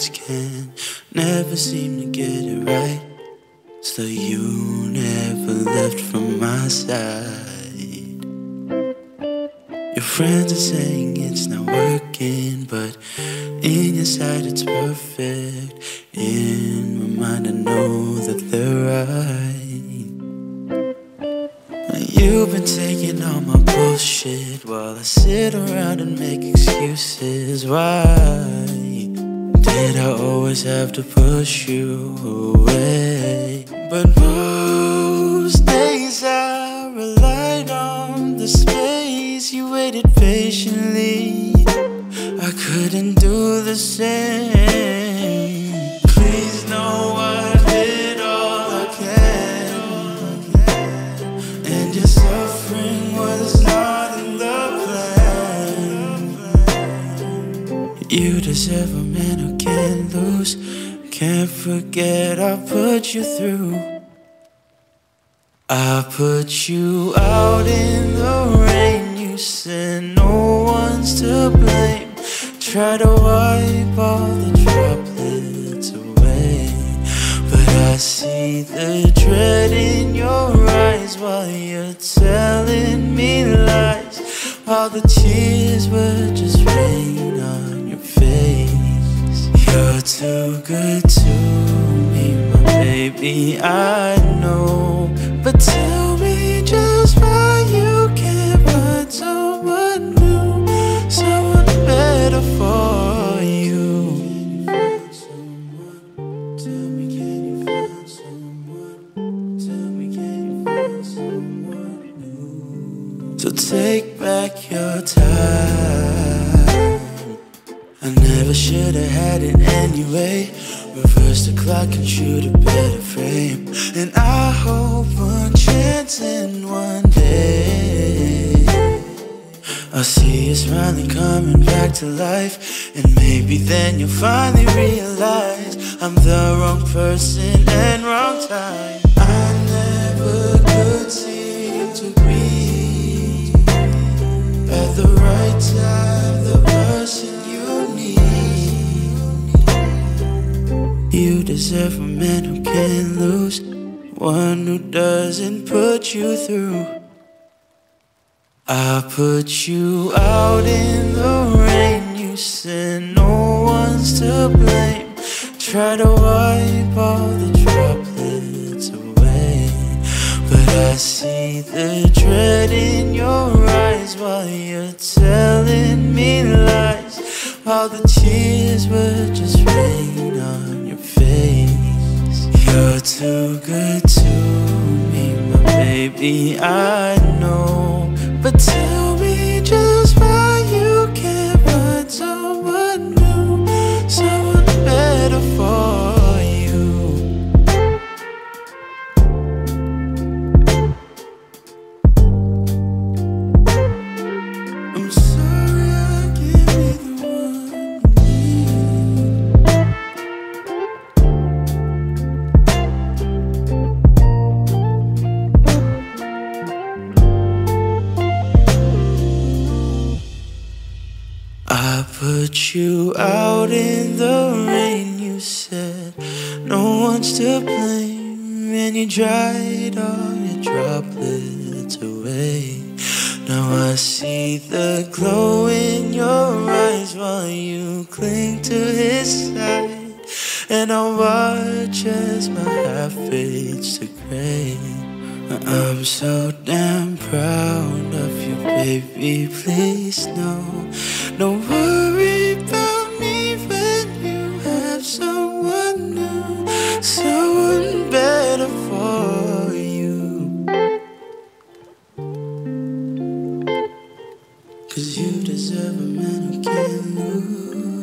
words can never seem to get it right. So you never left from my side. Your friends are saying it's not working, but in your sight it's perfect. In You've been taking all my bullshit while I sit around and make excuses. Why did I always have to push you away? But most days I relied on the space you waited patiently. I couldn't do the same. You deserve a man who can't lose. Can't forget I put you through. I put you out in the rain. You said no one's to blame. Try to wipe all the droplets away. But I see the dread in your eyes while you're telling me lies. All the tears were just rain. You're too good to me, my baby. I know. But tell me just why you can't find someone new, someone better for you. Tell me, can you find someone? Tell me, can you find someone? So take back your time. I never should have had it anyway. Reverse the clock and shoot a better frame. And I hope one chance in one day. I'll see you smiling, coming back to life. And maybe then you'll finally realize I'm the wrong person and wrong time. Deserve a man who can lose, one who doesn't put you through. I put you out in the rain. You said no one's to blame. Try to wipe all the droplets away. But I see the dread in your eyes while you're telling me lies. All the tears were just rain. You're too good to me, my baby. I know. But tell I put you out in the rain. You said no one's to blame, and you dried all your droplets away. Now I see the glow in your eyes while you cling to his side, and I watch as my heart fades to gray. I'm so damn proud baby. Please know, don't worry about me when you have someone new, someone better for you. Cause you deserve a man who can lose.